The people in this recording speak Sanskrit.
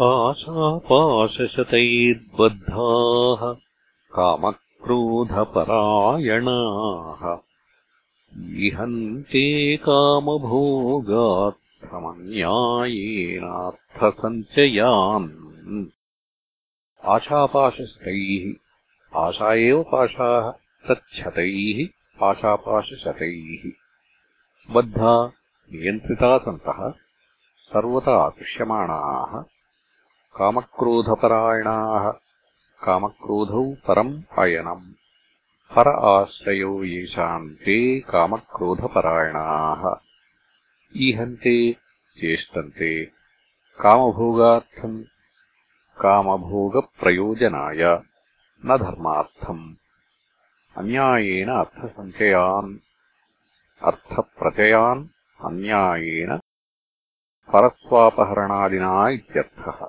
आशापाशशतैर्बद्धाः कामक्रोधपरायणाः। इहन्ते कामभोगार्थमन्यायेनार्थसञ्चयान्। आशापाशशतैः आशा एव पाशाः तच्छतैः आशापाशशतैः बद्धा नियन्त्रिता सन्तः सर्वता आकृष्यमाणाः कामक्रोधपरायणाः। कामक्रोधौ परम् अयनम्। पर आश्रयो येषाम् ते कामक्रोधपरायणाः। ईहन्ते चेष्टन्ते कामभोगार्थम् कामभोगप्रयोजनाय न धर्मार्थम्। अन्यायेन अर्थसञ्चयान् अर्थप्रचयान् अन्यायेन परस्वापहरणादिना इत्यर्थः